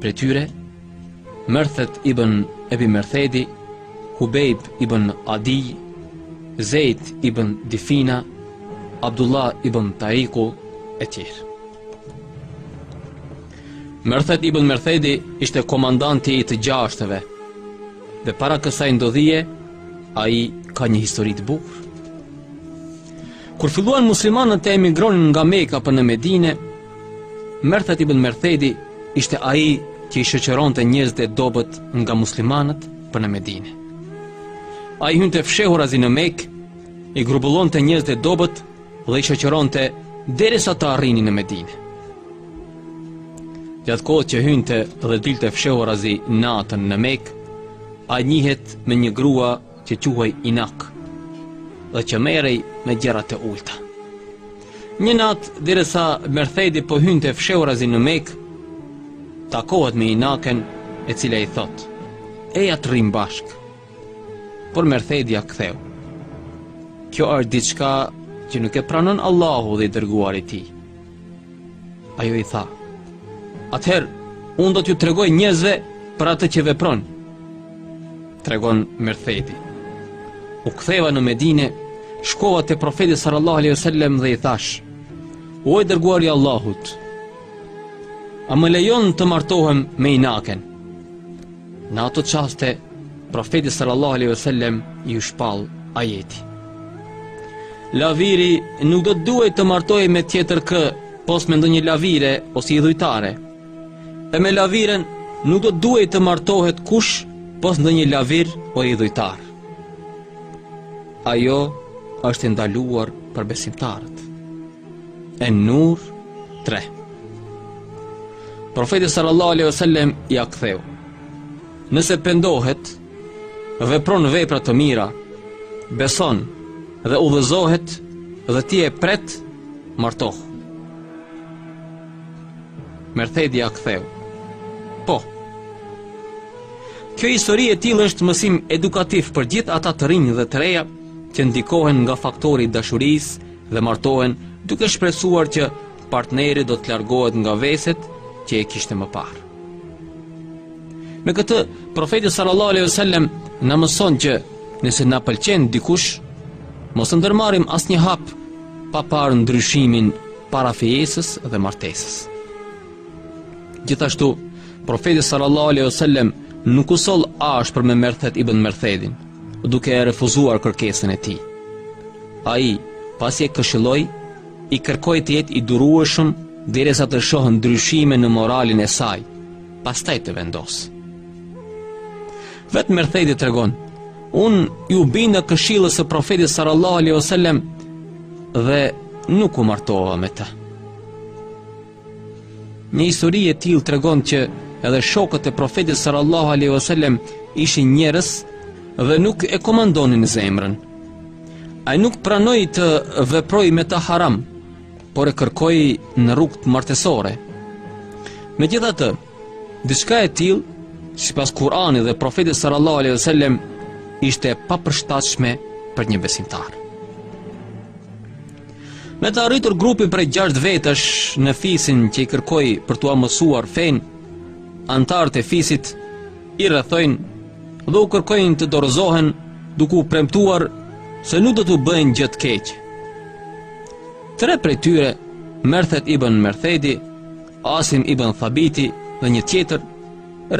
Prej tyre, Merthet ibn Ebi Merthedi, Hubejb ibn Adij, Zejt ibn Difina, Abdullah ibn Tariku, e tjerë. Merthet ibn Merthedi ishte komandanti i të gjashtëve, dhe para kësaj ndodhie, ai ka një histori të bukur. Kur filluan muslimanët të emigronin nga Meka për në Medine, Merthet ibn Merthedi ishte ai që i shoqëronte njerëzit e dobët nga muslimanët për në Medine. Ai hynte fshehurazi në Mekë, i grumbullonte njerëzit e dobët dhe i shoqëronte derisa të arrinin në Medine. Gjatë kohës që hynte dhe dilte fshehurazi natën në Mekë, ai njihet me një grua që quhej Inak dhe që merrej me gjëra të ulta. Një natë, derisa Merthedi po hynte fshehurazi në Mekë, takohet me Inaken e cila i thotë, eja të rrimë bashkë. Por Merthedi ia ktheu. Kjo është diçka që nuk e pranon Allahu dhe i dërguari i tij. Ajo i tha, Atëherë, unë do t'ju tregoj njerëzve për atë që vepron. Tregon Merthedi. U ktheva në Medine, shkova te profeti sallallahu alaihi wasallam dhe i thashë: O i dërguari i Allahut, a më lejon të martohem me Inaken? Në ato çaste, profeti sallallahu alaihi wasallam iu shpall ajeti. Laviri nuk do të duhej të martohej me tjetër kë, pos me ndonjë lavire ose idhujtare. E me laviren nuk do të duhej të martohet kush pos ndonjë lavir o idhujtar. Ajo është e ndaluar për besimtarët. En-Nur 3 Profeti sallallahu alaihi wasallam ia ktheu Nëse pendohet vepron vepra të mira beson dhe udhëzohet dhe ti e pret martohu Merthedi ia ktheu Po Kjo histori e tillë është mësim edukativ për gjithë ata të rinj dhe të reja që ndikohen nga faktori i dashurisë dhe martohen duke shpresuar që partneri do të largohet nga veset që i kishte më parë. Me këtë, profeti sallallahu alejhi ue sellem na mëson që nëse na pëlqen dikush, mos të ndërmarrim asnjë hap pa parë ndryshimin para fejesës dhe martesës. Gjithashtu, profeti sallallahu alejhi ue sellem nuk u soll ashpër me Merthet ibn Merthedin. duke e refuzuar kërkesën e tij. Ai, pasi e këshilloi, i kërkoi të jetë i durueshëm derisa të shohë ndryshime në moralin e saj, pastaj të vendos. Vetë Merthedi tregon, unë iu binda këshillës së profetit sallallahu alaihi wasallam dhe nuk u martova me të. Një histori e tillë tregon që edhe shokët e Profetit sallallahu alaihi wasallam ishin njerëz dhe nuk e komandonin zemrën. Ai nuk pranoi të veprojë me të haram, por e kërkoi në rrugëtë martesore. Megjithatë, diçka e tillë, sipas Kur'anit dhe Profetit sallallahu alaihi wasallam, ishte e papërshtatshme për një besimtar. Me të arritur grupi prej 6 vetësh në fisin që i kërkoi për t'ua mësuar fenë, anëtarët e fisit i rrethojnë dhe u kërkojnë të dorëzohen duke u premtuar se nuk do t'u bëjnë gjë të keqe. Tre prej tyre, Merthed ibën Merthedi, Asim ibën Thabiti dhe një tjetër,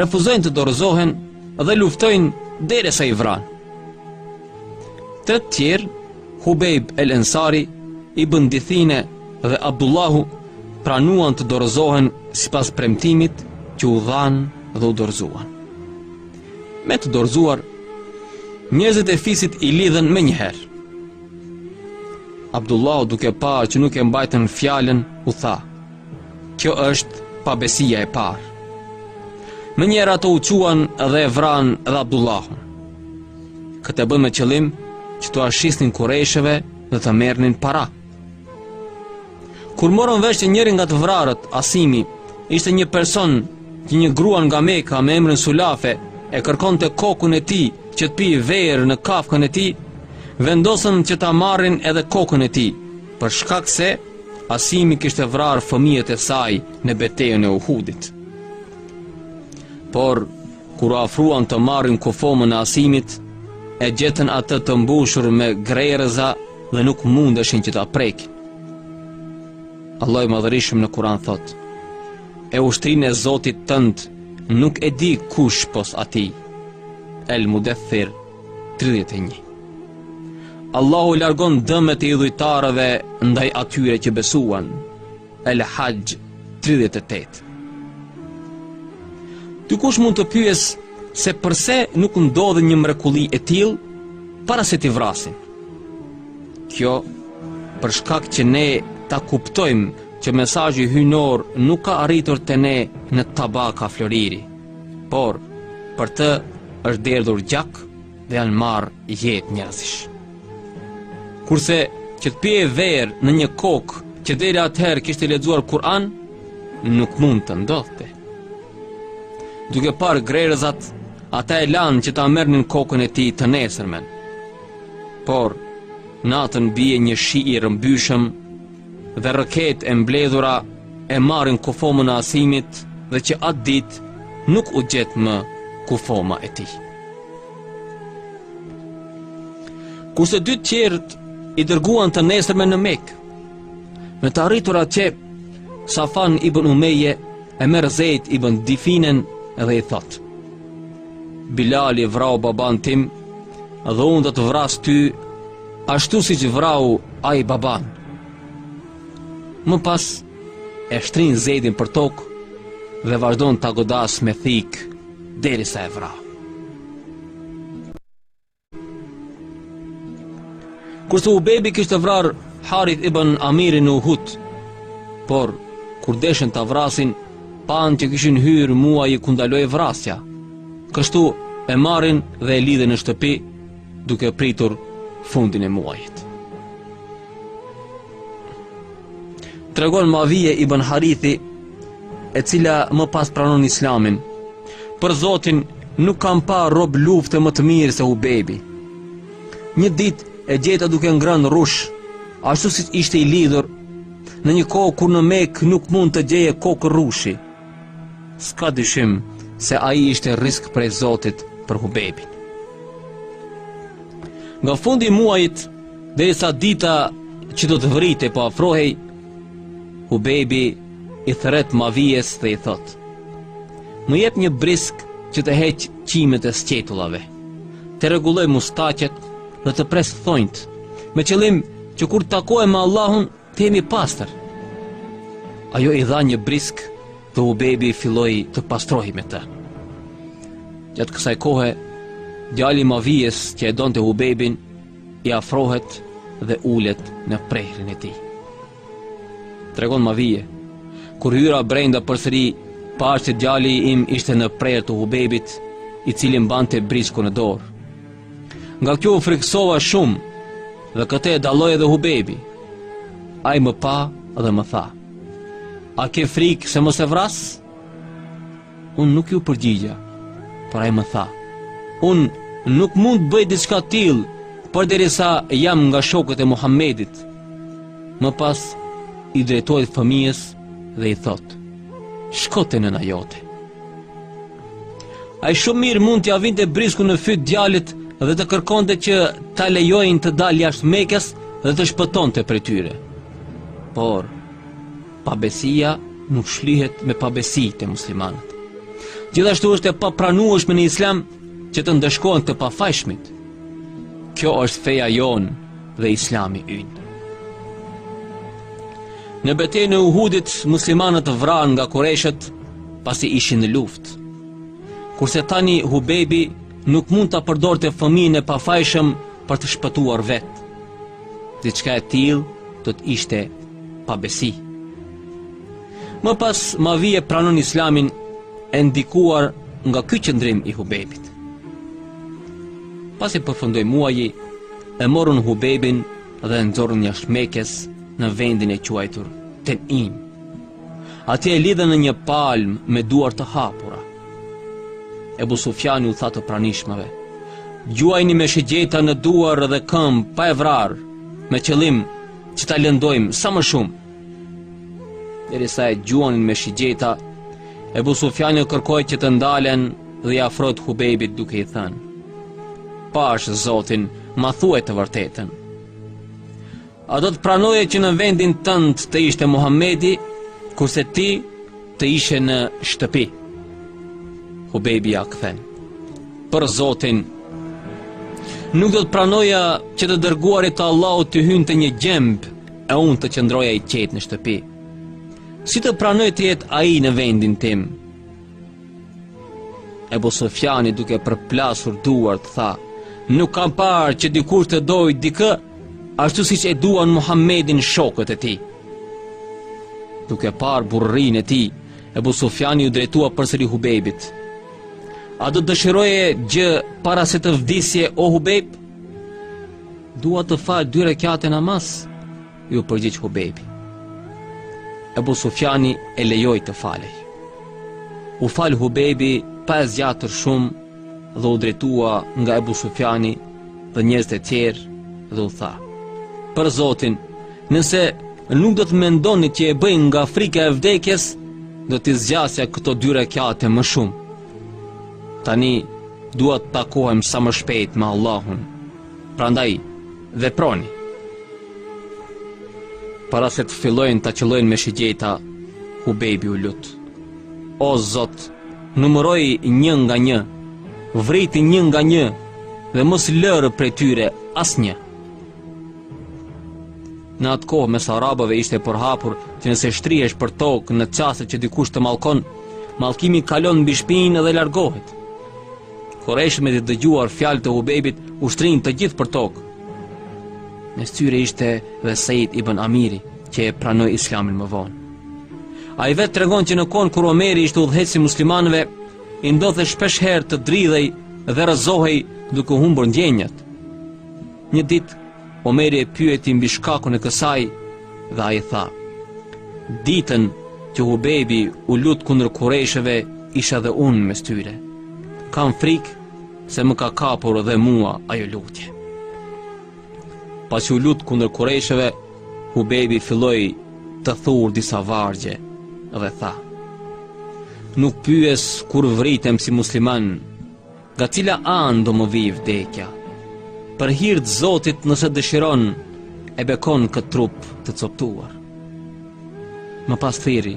refuzojnë të dorëzohen dhe luftojnë derisa i vranë. Të tjerë, Hubejb el Ensari, ibën Dithine dhe Abdullahu pranuan të dorëzohen sipas premtimit që u dhanë dhe u dorëzuan. Me të dorëzuar, njerëzit e fisit i lidhën menjëherë. Abdullahu duke parë që nuk e mbajtën fjalën, u tha, kjo është pabesia e parë. Menjëherë ata u çuan dhe e vranë dhe Abdullahun. Këtë e bënë me qëllim që t'ua shisnin kurejshëve dhe të merrnin para. Kur morën vesh që njëri nga të vrarët, Asimi, ishte një person që një grua nga Meka me emrin Sulafe e kërkonte kokën e tij që të pijë verë në kafkën e tij, vendosën që ta marrin edhe kokën e tij, për shkak se Asimi kishte vrarë fëmijët e saj në betejën e Uhudit. Por Kur u afruan të marrin kufomën e Asimit, e gjetën atë të mbushur me grerëza dhe nuk mundeshin që ta prekin. Allahu i madhërishëm në Kuran thotë E ushtrinë e Zotit tënd nuk e di kush pos Atij El Mudethir 31 Allahu largon dëmet e idhujtarëve ndaj atyre që besuan El Hajj 38 Dikush mund të pyesë se përse nuk ndodhi një mrekulli e tillë para se t'i vrasin? Kjo për shkak që ne ta kuptojmë që mesazhi hyjnor nuk ka arritur te ne në tabaka floriri, por për të është derdhur gjak dhe janë marrë jetë njerëzish. Kurse që të pihej verë në një kokë që deri atëherë kishte lexuar Kur'an, nuk mund të ndodhte. Duke parë grerëzat, ata e lanë që ta merrnin kokën e tij të nesërmen. Por natën bie një shi i rrëmbyshëm dhe rrëketë e mbledhura e marrin kufomën e Asimit dhe që atë ditë nuk u gjet më kufoma e tij. Kurse dy të tjerët i dërguan të nesërmen në Mekë. Me të arritur atje, Safan ibn Umeje e merr Zeid ibn Dithinen dhe i thotë: Bilali vrau babanë tim dhe unë do të vras ty ashtu siç vrau ai babanë. Më pas E shtrin Zeidin për tokë dhe vazhdon ta godasë me thikë derisa e vrau. Kurse Hubebi kishte vrarë Harith ibn Amirin në Uhud, por kur deshën ta vrasin, panë që kishin hyrë muaji ku ndalohej vrasja. Kështu e marrin dhe e lidhin në shtëpi duke pritur fundin e muajit. Tregon Mavije ibn Harithi, e cila më pas pranon Islamin. Për Zotin nuk kam parë rob lufte më të mirë se Hubebi. Një ditë e gjeta duke ngrënë rrush, ashtu siç ishte i lidhur në një kohë kur në Mekë nuk mund të gjeje kokërr rrushi. S'ka dyshim se ai ishte rrisk prej Zotit për Hubebin. Nga fundi i muajit Derisa dita që do të vritej po afrohej, Hubebi i thërret Mavijes dhe i thotë. Më jep një brisk që të heq qimet e sqetullave, të rregulloj mustaqet dhe të pres thonjtë, me qëllim që kur të takohem me Allahun të jem i pastër. Ajo i dha një brisk dhe Hubebi filloi të pastrohej me të. Gjatë kësaj kohe, djali i Mavijes që e donte Hubebin, i afrohet dhe ulet në prehrin e tij. Tregon Mavije, kur hyra brenda përsëri, pashë që djali im ishte në prehër të Hubebit, i cili mbante briskun në dorë. Nga kjo u frikësova shumë, dhe këtë e dalloi edhe Hubebi. Ai më pa dhe më tha, a ke frikë se mos e vras? Unë nuk iu përgjigja, por ai më tha, "Unë nuk mund të bëj diçka të tillë, përderisa jam nga shokët e Muhamedit." Më pas i drejtohet fëmijës dhe i thotë, "Shko te nëna jote." Ai shumë mirë mund t'ia vinte briskun në fyt djalit dhe të kërkonte që ta lejojnë të dalë jashtë Mekës dhe të shpëtonte prej tyre. Por Pabesia nuk shlyhet me pabesi te muslimanët. Gjithashtu është e papranueshme në islam që të ndëshkohen të pafajshmit. Kjo është feja jonë dhe islami ynë. Në betejën e Uhudit, muslimanët vranë nga kureshët pasi ishin në luftë. Kurse tani Hubebi nuk mund ta përdorte fëmijën e pafajshëm për të shpëtuar vetë. Diçka e tillë do të ishte pabesi. Më pas Mavije e pranon Islamin e ndikuar nga ky qëndrim i Hubebit. Pasi përfundoi muaji, e morën Hubebin dhe e nxorën jashtë Mekës në vendin e quajtur Tenim. Atje e lidhën në një palmë me duar të hapura. Ebu Sufjani u tha të pranishmëve, gjuajeni me shigjeta në duar dhe këmbë pa e vrarë, me qëllim që ta lëndojmë sa më shumë. Derisa e gjuanin me shigjeta, Ebu Sufjani u kërkoi që të ndalen dhe i afrohet Hubejbit duke i thënë, pash zotin, ma thuaj të vërtetën. A do të pranoje që në vendin tënd të ishte Muhamedi, kurse ti të ishe në shtëpi? Hubejbi ia kthen. Për Zotin, nuk do të pranoja që të dërguarit të Allahu t'i hynte një gjemb, e unë të qëndroja i qetë në shtëpi. Si të pranoj të jetë ai në vendin tim? Ebu Sufjani duke përplasur duart tha, nuk kam parë që dikush të dojë dikë, ashtu siç e duan Muhamedin shokët e tij. Duke parë burrërinë e tij, Ebu Sufjani iu drejtua përsëri Hubejbit. A do të dëshiroje gjë para se të vdisje o Hubejb? Dua të fal dy rekate namaz. Iu përgjigj Hubejbi. Ebu Sufjani e lejoi të falej. U fal Hubejbi pa e zgjatër shumë dhe u drejtua nga Ebu Sufjani dhe njerëzit e tjerë dhe u tha. Për Zotin, nëse nuk do të mendoni që e bëj nga frika e vdekjes, do t'i zgjasja këto dy rekate më shumë. Tani, dua të takohem sa më shpejt me Allahun. Prandaj, Veproni. Para se të fillojnë ta qëllojnë me shigjeta, Hubejbi u lut. O Zot, numëroji një nga një, vriti një nga një, dhe mos lër prej tyre asnjë. Në atë kohë mes arabëve ishte e përhapur që nëse shtrihesh për tokë në çastet që dikush të mallkon, mallkimi kalon mbi shpinë dhe largohet. Kurejshët me t'i dëgjuar fjalët e Hubejbit u shtrinë të gjithë për tokë. Mes tyre ishte dhe Seid ibn Amiri, që e pranoi islamin më vonë. Ai vetë tregon që në kohën kur Omeri ishte udhëheqës i muslimanëve, i ndodhte shpeshherë të dridhej dhe rrëzohej duke humbur ndjenjat. Një ditë, Omeri e pyeti mbi shkakun e kësaj dhe ai tha: Ditën që Hubejbi u lut kundër kurejshëve, isha edhe unë mes tyre. Kam frikë se më ka kapur dhe mua ajo lutje. Pasi u lut kundër kurejshëve, Hubejbi filloi të thurë disa vargje dhe tha: Nuk pyes kur vritem si musliman, Nga cila anë do më vijë vdekja? Për hir të Zotit, nëse dëshiron, e bekon këtë trup të coptuar. Më pas thirri,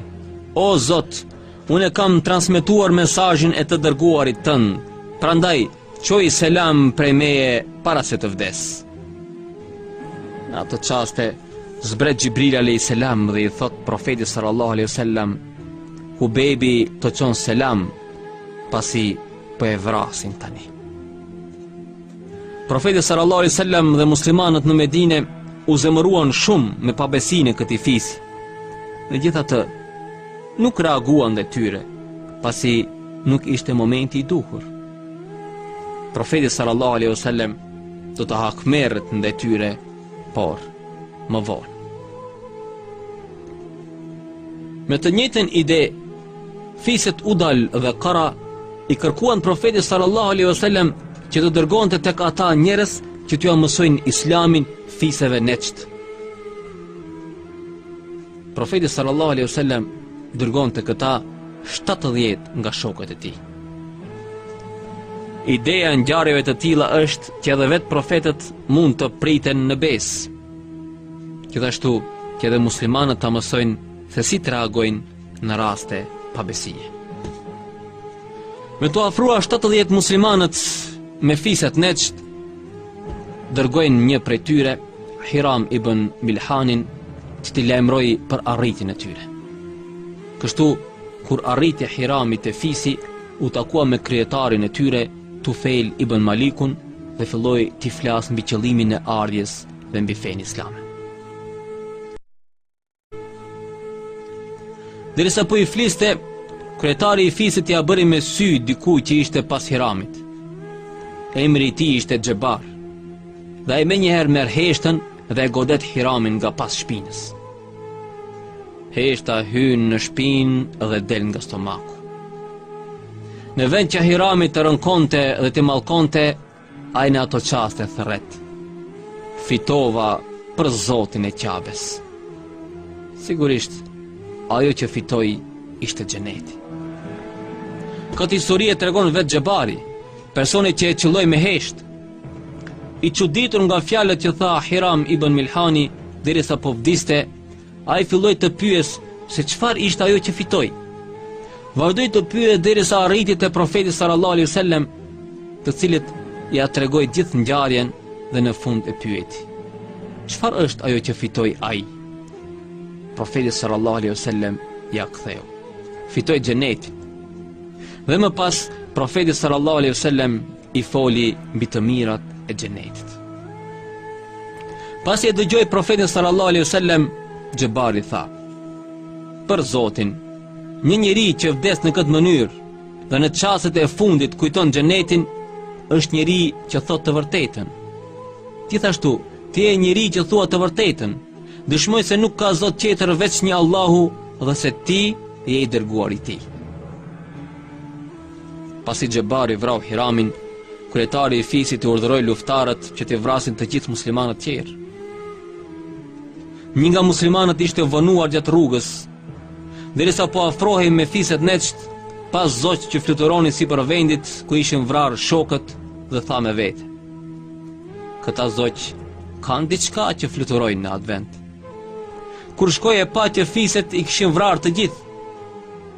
o Zot, unë e kam transmetuar mesazhin e të dërguarit tënd, prandaj, çoji selam prej meje para se të vdes. Në ato çaste, zbret Xhibrili alejhi selam dhe i thotë profetit sallallahu alaihi wasallam. Hubejbi të çon selam, pasi po e vrasin tani. Profeti sallallahu alaihi wasallam dhe muslimanët në Medinë u zemëruan shumë me pabesinë e këtij fisi. Megjithatë, nuk reaguan ndaj tyre, pasi nuk ishte momenti i duhur. Profeti sallallahu alaihi wasallam do të hakmerret ndaj tyre, por më vonë. Me të njëjtën ide Fiset Udal dhe Kara i kërkuan Profetit sallallahu alaihi wasallam që të dërgonte tek ata njerëz që t'ua mësojnë Islamin fiseve Nexhd. Profeti sallallahu alaihi wasallam dërgon te këta 70 nga shokët e tij. Ideja e ngjarjeve të tilla është që edhe vetë profetët mund të priten në besë. Gjithashtu, që edhe muslimanët ta mësojnë se si të reagojnë në raste pabesie. Me t'u afruar 70 muslimanët me fiset Nexhd, dërgojnë një prej tyre, Hiram ibën Milhanin, që t'i lajmërojë për arritjen e tyre. Kështu, kur arriti Hirami te fisi, u takua me kryetarin e tyre, Tufejl ibën Malikun, dhe filloi t'i flasë mbi qëllimin e ardhjes dhe mbi fenë islame. Derisa po i fliste, kryetari i fisit ia bëri me sy dikujt që ishte pas Hiramit. Emri i tij ishte Xhebar, dhe ai menjëherë merr heshtën dhe e godet Hiramin nga pas shpinës. Heshta hyn në shpinë dhe del nga stomaku. Në vend që Hirami të rënkonte dhe t'i mallkonte, Ai në ato çaste thërret. Fitova për Zotin e Qabes. Sigurisht, ajo që fitoi ishte xheneti. Këtë histori e tregon vetë Xhebari, personi që e qëlloi me heshtë. I çuditur nga fjalët që tha Hiram ibën Milhani, derisa po vdiste, Ai filloi të pyesë se çfarë ishte ajo që fitoi. Vazhdoi të pyesë derisa arriti te profeti sallallahu alaihi wasallam, të cilit ia tregoi gjithë ngjarjen dhe në fund e pyeti: Çfarë është ajo që fitoi ai? Profeti sallallahu alaihi wasallam ia ktheu: Fitoi xhenetin. Dhe më pas profeti sallallahu alaihi wasallam i foli mbi të mirat e xhenetit. Pasi e dëgjoi profetin sallallahu alaihi wasallam, Xhebari tha: Për Zotin, një njeri që vdes në këtë mënyrë dhe në çastet e fundit kujton xhenetin, është njeri që thotë të vërtetën. Gjithashtu, ti je njeri që thua të vërtetën. Dëshmoj se nuk ka Zot tjetër veç një Allahu dhe se ti je i dërguari i Tij. Pasi Xhebari vrau Hiramin, kryetari i fisit i urdhëroi luftarët që t'i vrasin të gjithë muslimanët tjerë. Një nga muslimanët ishte vonuar gjatë rrugës, derisa po afrohej me fiset Nexhd, pa zogj që fluturonin sipër vendit ku ishin vrarë shokët dhe tha me vete. Këta zogj kanë diçka që fluturojnë në atë vend. Kur shkoi e pa që fiset i kishin vrarë të gjithë,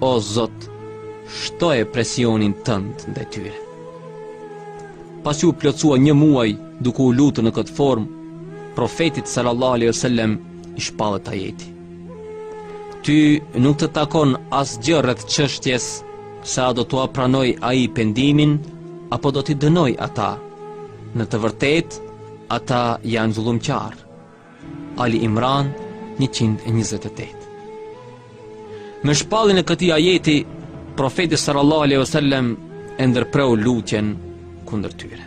O Zot, shtoje presionin tënd ndaj tyre. Pasi u plotësua një muaj duke u lutur në këtë formë, profetit sallallahu alejhi wasallam i shpallet ajeti. Ty nuk të takon asgjë rreth çështjes se a do t'ua pranojë ai pendimin apo do t'i dënojë ata. Në të vërtetë, ata janë zullumqarë. Ali Imran 128 Me shpalljen e këtij ajeti, profeti sallallahu aleyhi sallem e ndërpreu lutjen kundër tyre.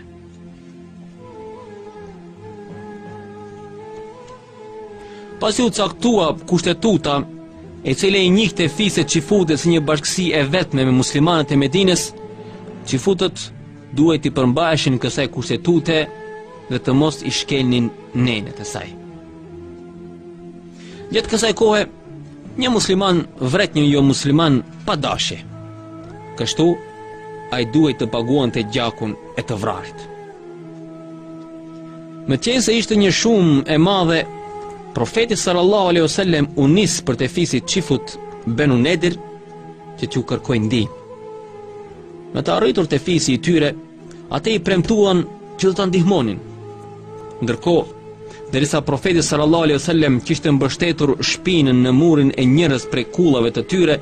Pasi u caktua kushtetuta, e cila i njihte fiset çifute si një bashkësi e vetme me muslimanët e Medinës, çifutët Duhej t'i përmbaheshin kësaj kushtetute dhe të mos i shkelnin nenet e saj. Gjatë kësaj kohe, një musliman vret një jomusliman pa dashje. Kështu, ai duhej të paguante gjakun e të vrarit. Meqenëse ishte një shumë e madhe, profeti sallallahu aleyhi ue sallem u nis për te fisi çifut Benu Nedir që t'ju kërkojë ndihmë. Me të arritur te fisi i tyre, ata i premtuan që do ta ndihmonin. Ndërkohë, derisa profeti sallallahu alejhi ue sellem kishte mbështetur shpinën në murin e njërës prej kullave të tyre,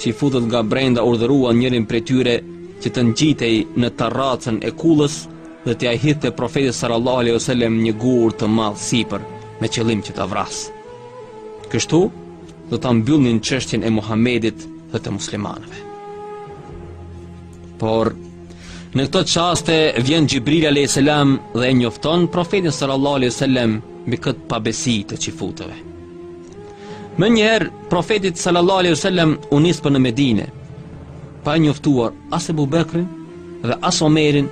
çifutët nga brenda urdhëruan njërin prej tyre që të ngjitej në tarracën e kullës dhe t'ia hidhte profetit sallallahu alejhi ue sellem një gur të madh sipër me qëllim që ta vrasë. Kështu, do ta mbyllnin çështjen e Muhamedit dhe të muslimanëve. Por në këto çaste vjen Xhibrili alayhis salam dhe e njofton profetin sallallahu alaihi wasallam mbi këtë pabesi të çifutëve. Menjëherë profeti sallallahu alaihi wasallam u nis për në Medinë, pa njoftuar as Ebu Bekrin dhe as Omerin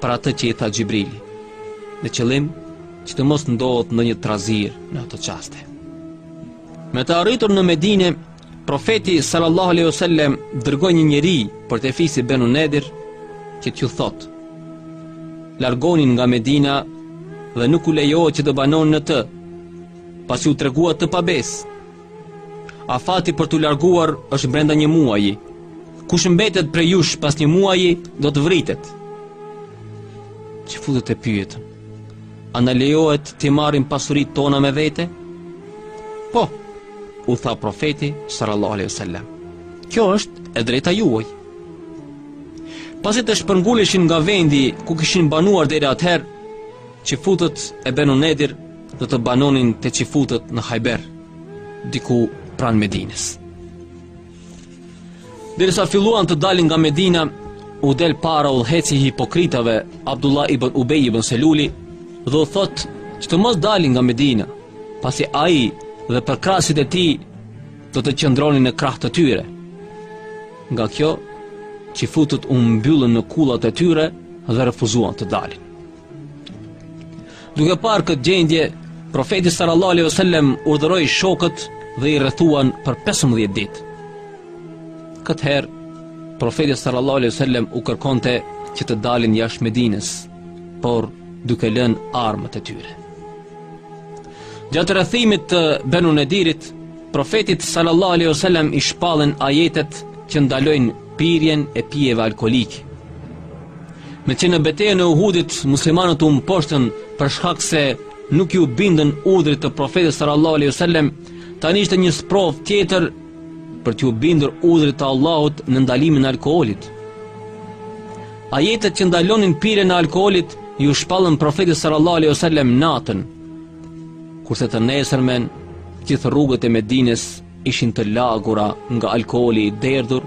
për atë që i tha Xhibrili. Me qëllim që të mos ndodhte ndonjë trazirë në ato çaste. Me të arritur në Medine, profeti sallallahu alaihi wasallam dërgoi një njeri për te fisi Benu Nedir që t'ju thotë: Largohuni nga Medina dhe nuk u lejohet që të banoni në të, pasi u treguat të pabesë. Afati për t'u larguar është brenda një muaji. Kush mbetet prej jush pas një muaji do të vritet. Çifutët e pyetën: A na lejohet t'i marrim pasuritë tona me vete? Po, u tha profeti sallallahu alaihi wasallam. Kjo është e drejta juaj. Pasi të shpërnguleshin nga vendi ku kishin banuar deri atëherë, çifutët e Benu Nedir do të banonin te çifutët në Hajber, diku pranë Medinës. Derisa filluan të dalin nga Medina, u del para udhëheqësi i hipokritëve Abdullah ibn Ubej ibn Seluli dhe u thotë që të mos dalin nga Medina, pasi ai dhe përkrahësit e tij do të qëndronin në krah të tyre. Nga kjo, çifutët u mbyllën në kullat e tyre dhe refuzuan të dalin. Duke parë këtë gjendje, profeti sallallahu alaihi wasallam urdhëroi shokët dhe i rrethuan për 15 ditë. Këtë herë profeti sallallahu alaihi wasallam u kërkonte që të dalin jashtë Medinës, por duke lënë armët e tyre. Gjatë rrethimit të Banu Nadirit, profetit sallallahu alaihi wasallam i shpallen ajetet që ndalojnë pirjen e pijeve alkoolike. Meqë në betejën e Uhudit muslimanët u mposhtën për shkak se nuk iu bindën urdhrit të profetit sallallahu alaihi wasallam, tani ishte një sprovë tjetër për t'iu bindur urdhrit të Allahut në ndalimin e alkoolit. Ajetet që ndalonin pirjen e alkoolit iu shpallën profetit sallallahu alaihi wasallam natën. Kurse të nesërmen gjithë rrugët e Medinës ishin të lagura nga alkooli i derdhur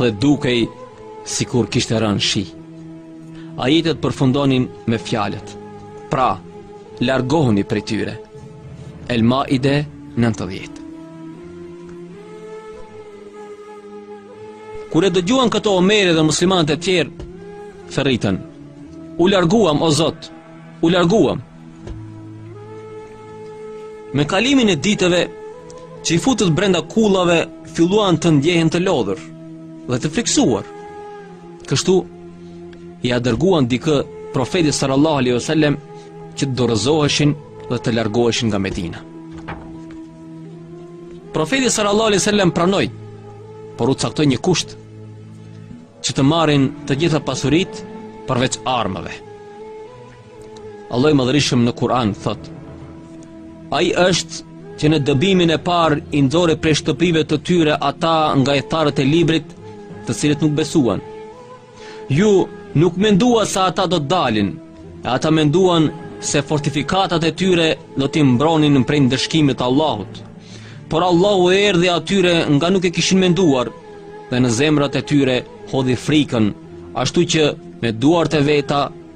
dhe dukej sikur kishte rënë shi. Ajetet përfundonin me fjalët, pra, largohuni prej tyre. El Maide 90 Kur e dëgjuan këto Omeri dhe muslimanët e tjerë, thirrën, u larguam o Zot, u larguam, Me kalimin e ditëve, çifutët brenda kullave filluan të ndjehen të lodhur dhe të frikësuar. Kështu ia dërguan dikë profetit sallallahu alaihi wasallam që të dorëzoheshin dhe të largoheshin nga Medina. Profeti sallallahu alaihi wasallam pranoi, por u caktoi një kusht që të marrin të gjitha pasuritë përveç armëve. Allahu i madhërishëm në Kur'an thotë: Ai është që në dëbimin e parë i nxori prej shtëpive të tyre ata nga ithtarët e librit, të cilët nuk besuan. Ju nuk menduat se ata do të dalin, e ata menduan se fortifikatat e tyre do t'i mbronin prej ndëshkimit të Allahut. Por Allahu u erdhi atyre nga nuk e kishin menduar dhe në zemrat e tyre hodhi frikën, ashtu që me duart e veta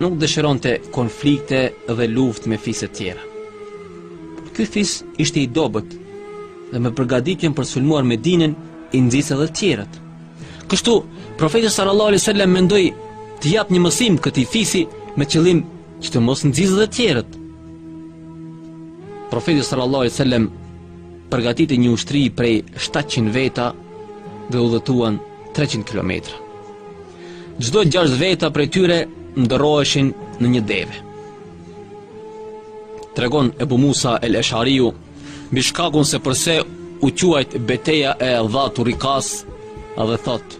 Nuk dëshironte konflikte dhe luftë me fiset tjera. Ky fis ishte i dobët dhe me përgatitjen për sulmuar Medinën i nxiste edhe tjerët. Kështu, profeti sallallahu alai sallam mendoi të japë një mësim këtij fisi me qëllim që të mos nxisë dhe tjerët. Profeti sallallahu alai sallam përgatiti një ushtri prej 700 veta dhe udhëtuan 300 kilometra. Çdo gjashtë veta prej tyre ndërroheshin në një deve. Tregon Ebu Musa el Eshariu, mbi shkakun se përse u quajt beteja e Dhatu Rikasë, dhe thotë,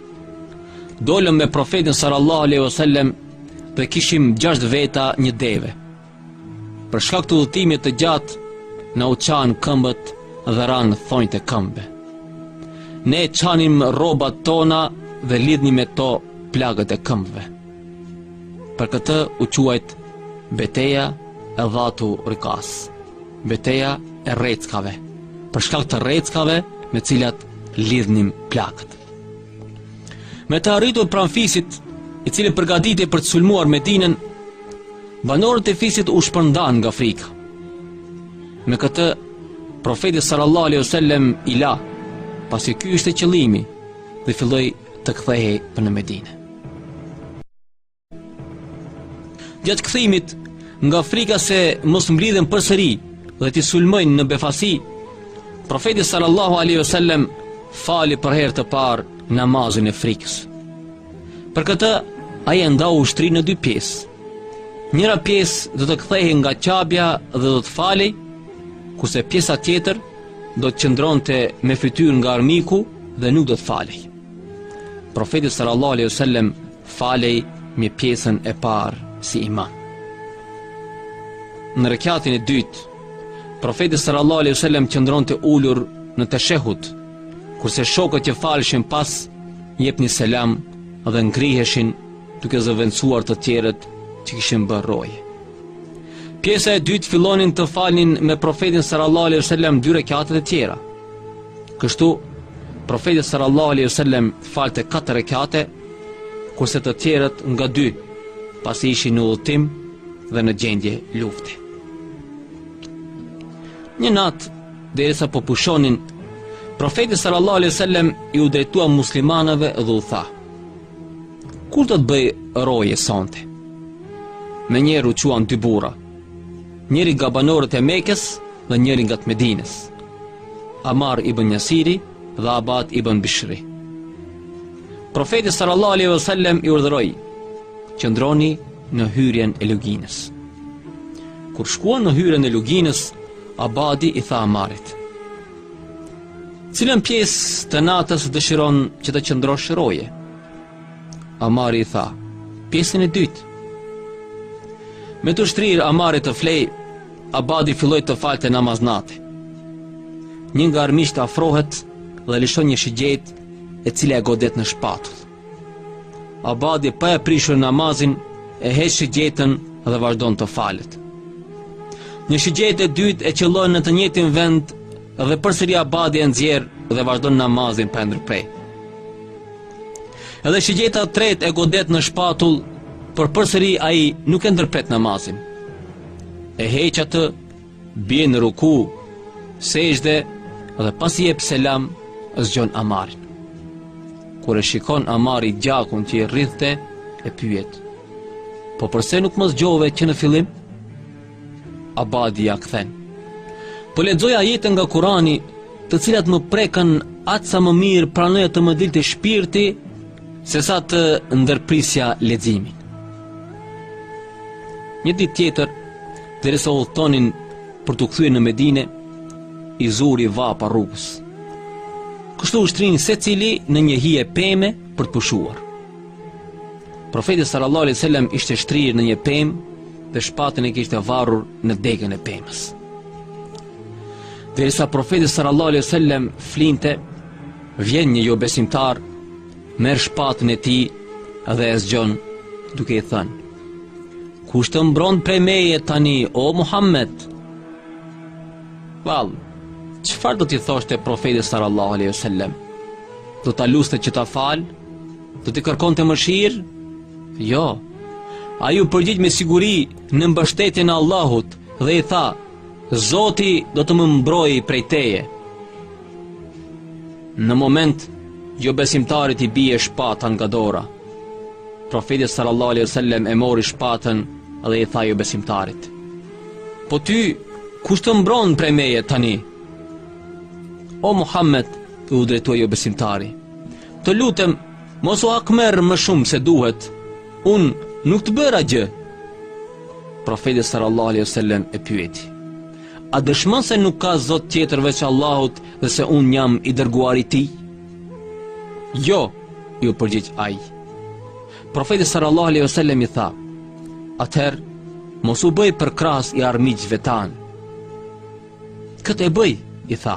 dolëm me profetin sallallahu aleyhi wasallam dhe kishim gjashtë veta një deve. Për shkak të udhëtimit të gjatë, na u çanë këmbët dhe ranë thonjtë e këmbëve. Ne çanim rrobat tona dhe lidhnim me to plagët e këmbëve. Për këtë u quajt beteja e Dhatu Rikasë, beteja e rreckave, për shkak të rreckave me cilat lidhnim plagët. Me të arritur pranë fisit, i cili përgatitej për të sulmuar Medinën, banorët e fisit u shpërndanë nga frika. Me këtë, profeti sallallahu alaihi wasallam i la, pasi ky ishte qëllimi dhe filloi të kthehej për në Medinë. Gjatë kthimit, nga frika se mos mblidhen përsëri dhe t'i sulmojnë në befasi, profeti sallallahu aleyhi sallem fali për herë të parë namazin e frikës. Për këtë, ai e ndau ushtrinë dy pjesë. Njëra pjesë do të kthehej nga qabja dhe do të falej, kurse pjesa tjetër do të qëndronte me fytyrë nga armiku dhe nuk do të falej. Profeti sallallahu aleyhi sallem Falej me pjesën e parë si imam. Në rekatin e dytë, profeti sallallahu alejhi ue sellem qëndronte ulur në teshehut, kurse shokët që faleshin pas jepnin selam dhe ngriheshin duke zëvendësuar të tjerët që kishin bërë rojë. Pjesa e dytë fillonin të falnin me profetin sallallahu alejhi ue sellem dy rekatet e tjera. Kështu, profeti sallallahu alaihi wasallam falte 4 rekate, kurse të tjerët nga 2, pasi ishin në udhëtim dhe në gjendje lufte. Një natë, derisa po pushonin, profeti sallallahu alaihi wasallam iu drejtua muslimanëve dhe u tha: Kush do të bëjë roje sonte? Menjëherë u çuan dy burra. Njëri nga banorët e Mekës dhe njëri nga të Medinës, Amar ibn Jasiri dhe Abad ibn Bishri. Profeti sallallahu alaihi wasallam i urdhëroi: "Qëndroni në hyrjen e luginës." Kur shkuan në hyrjen e luginës, Abadi i tha Amarit: "Cilën pjesë të natës dëshiron që të qëndrosh roje?" Amari i tha, pjesën e dytë. Me t'u shtrirë Amari të flejë, Abadi filloi të falte namaz nate. Një nga armiqtë afrohet dhe lëshon një shigjetë e cila e godet në shpatull. Abadi pa e prishur namazin e heq shigjetën dhe vazhdon të falet. Një shigjetë e dytë e qëllon në të njëjtin vend dhe përsëri Abadi e nxjerr dhe vazhdon namazin pa e ndërprerë. Edhe shigjeta e tretë e godet në shpatull, por përsëri ai nuk e ndërpret namazin. E heq atë, bie në ruku, sexhde dhe pasi jep selam, zgjon Amarin. Kur e shikon Amari gjakun që i rridhte, e pyet: "Po përse nuk më zgjove që në fillim?" Abadi ia kthen. Po lexoja ajete nga Kurani, të cilat më prekën aq sa më mirë pranoja të më dilte shpirti, sesa të ndërprisja leximin. Një ditë tjetër, derisa udhëtonin për t'u kthyer në Medine, i zuri vapa rrugës. Kështu u shtrinë secili në një hije peme për të pushuar. Profeti sallallahu alaihi wasallam ishte shtrirë në një pemë dhe shpatën e kishte varur në degën e pemës. Derisa profeti sallallahu alaihi wasallam flinte, vjen një jobesimtar, merr shpatën e tij dhe e zgjon duke i thënë, kush të mbron prej meje tani, o Muhammed? Vallë, çfarë do t'i thoshte profeti sallallahu alaihi wasallam? Do ta luste që ta falë? Do t'i kërkonte mëshirë? Jo. Ai u përgjigj me siguri në mbështetjen e Allahut dhe i tha, Zoti do të më mbrojë prej teje. Në moment, jobesimtarit i bie shpata nga dora. Profeti sallallahu alaihi wasallam e mori shpatën dhe i tha jobesimtarit. Po ty, kush të mbron prej meje tani? O Muhammed, u drejtua jobesimtari. Të lutem, mos u hakmerr më shumë se duhet. Unë nuk të bëra gjë. Profeti sallallahu alaihi wasallam e pyeti: A dëshmon se nuk ka zot tjetër veç Allahut dhe se unë jam i dërguari i tij? Jo, iu përgjigj ai. Profeti sallallahu alaihi wasallam i tha: Atëherë, mos u bëj përkrahës i armiqve tanë. Këtë e bëj, i tha.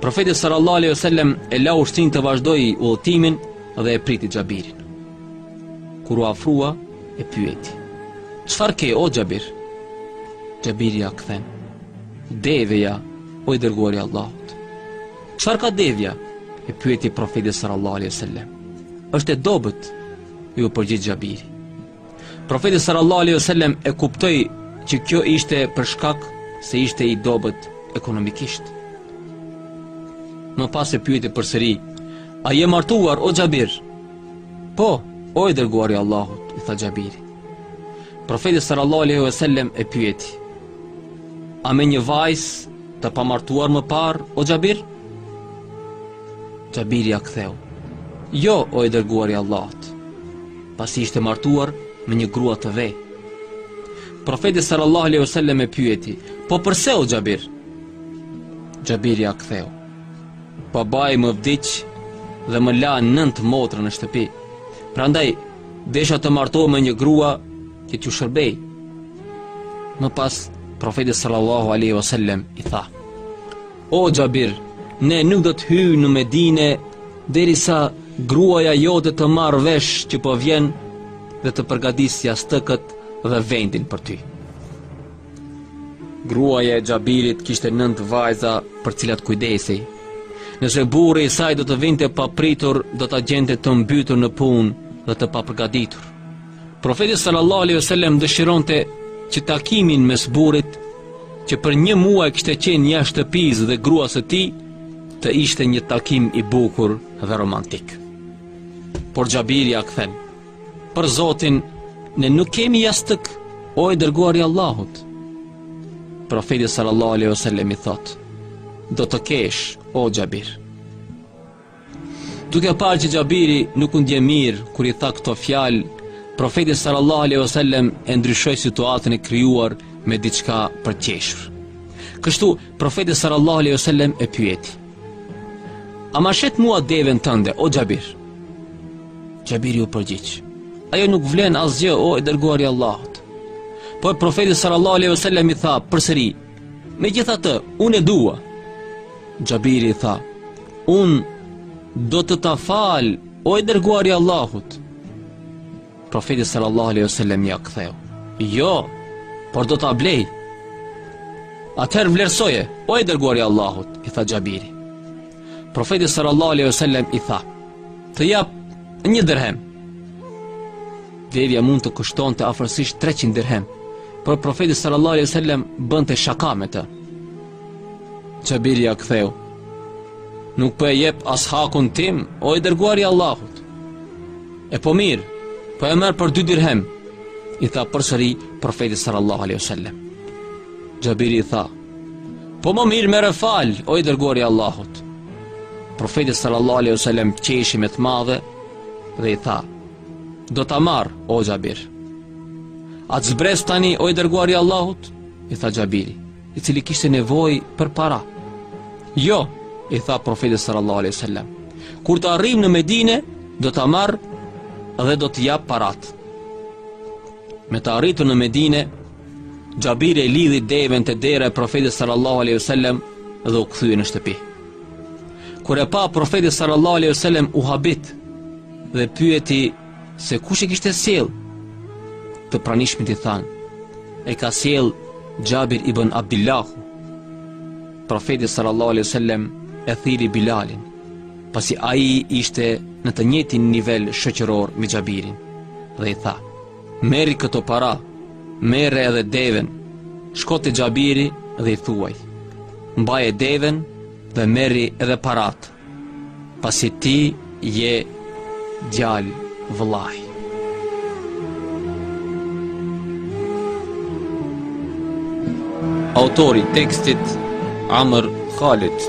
Profeti sallallahu alejhi wasallam e la ushtrinë të vazhdojë udhëtimin dhe e priti Xhabirin. Kur u afrua, e pyeti: "Çfarë ke o Xhabir?" Xhabiri ia kthen: "Deveja, o i dërguari i Allahut." "Çfarë ka deveja?" e pyeti profeti sallallahu alejhi wasallam. "Është e dobët," iu përgjigj Xhabiri. Profeti sallallahu alaihi wasallam e kuptoi që kjo ishte për shkak se ishte i dobët ekonomikisht. Më pas e pyeti përsëri, "A je martuar o Xhabir?" "Po, o i dërguari i Allahut," i tha Xhabiri. Profeti sallallahu alaihi wasallam e pyeti, "A me një vajzë të pamartuar më parë o Xhabir?" Xhabiri ia ktheu, "Jo, o i dërguari i Allahut." pasi ishte martuar me një grua të ve. Profeti sallallahu alejhi wasallam e pyeti, "Po përse o Xhabir?" Xhabiri ia ktheu, "Babai më vdiq dhe më la nëntë motra në shtëpi. Prandaj desha të martohem me një grua që t'iu shërbejë." Më pas profeti sallallahu alejhi wasallam i tha, O Xhabir, ne nuk do të hyjmë në Medinë derisa gruaja jote të marrë vesh që po vjen dhe të përgatisë jastëkët dhe vendin për ty. Gruaja e Xhabirit kishte nëntë vajza për cilat kujdesej. Nëse burri i saj do të vinte papritur, do ta gjente të mbytur në punë dhe të papërgatitur. Profeti sallallahu alaihi wasallam dëshironte që takimi mes burrit që për një muaj kishte qenë jashtë shtëpisë dhe gruas së tij të ishte një takim i bukur dhe romantik por Xhabiri ia kthen për Zotin ne nuk kemi jastëk o i dërguari i Allahut Profeti sallallahu alaihi wasallam i thotë do të kesh o Xhabir Duke parë që Xhabiri nuk u ndje mirë kur i tha këto fjalë, Profeti sallallahu alejhi ue sellem e ndryshoi situatën e krijuar me diçka për të qeshur. Kështu, Profeti sallallahu alejhi ue sellem e pyeti: "A ma shet mua devenë tënde, o Xhabir?" Xhabiri u përgjigj: "Ajo nuk vlen asgjë, o i dërguari i Allahut." Por Profeti sallallahu alejhi ue sellem i tha përsëri: Megjithatë, unë e dua Xhabiri i tha Unë do të ta fal O i dërguari i Allahut Profeti sallallahu alaihi wasallam ia ktheu. Jo, por do ta blej. Atëherë vlerësoje, o i dërguari i Allahut, i tha Xhabiri. Profeti sallallahu alejhi wasallam i tha: "Të jap një dirhem." Deveja mund të kushtonte afërsisht 300 dirhem, por profeti sallallahu alaihi wasallam bënte shaka me të. Xhabiri ia ktheu: Nuk po e jep as hakun tim, o i dërguari i Allahut. E po mirë, po e marr për 2 dirhem. I tha përsëri profeti sallallahu alaihi wasallam. Xhabiri i tha: Po më mirë merre falë, o i dërguari i Allahut. Profeti sallallahu alaihi wasallam qeshi me të madhe dhe i tha: Do ta marr, o Xhabir. A t' zbres tani, o i dërguari i Allahut? I tha Xhabiri, i cili kishte nevojë për para. Jo, i tha profeti sallallahu alaihi wasallam. Kur të arrijmë në Medine, do ta marr dhe do të jap paratë. Me të arritur në Medine, Xhabiri e lidhi devenë te dera e profetit sallallahu alaihi wasallam dhe u kthye në shtëpi. Kur e pa profeti sallallahu alaihi wasallam u habit dhe pyeti se kush e kishte sjellë të pranishmit i thanë e ka sjellë Xhabir ibn Abdullah profeti sallallahu alaihi wasallam e thirri Bilalin pasi ai ishte në të njëjtin nivel shoqëror me Xhabirin dhe i tha Merri këto para, merre edhe devenë, shko te Xhabiri dhe i thuaj. Mbaje devenë dhe merri edhe paratë, pasi ti je djalë vëllai. Autori i tekstit Amr Halid